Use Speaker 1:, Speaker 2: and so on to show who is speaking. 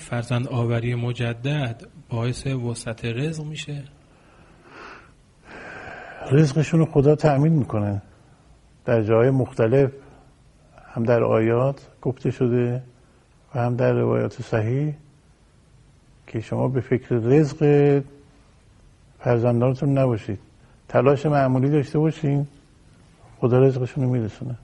Speaker 1: فرزند آوری مجدد باعث وسط رزق میشه؟
Speaker 2: رزقشون رو خدا تأمین می‌کنه. در جای مختلف هم در آیات گفته شده و هم در روایات صحیح که شما به فکر رزق فرزندانتون نباشید. تلاش معمولی داشته باشین خدا رزقشون رو میرسونه.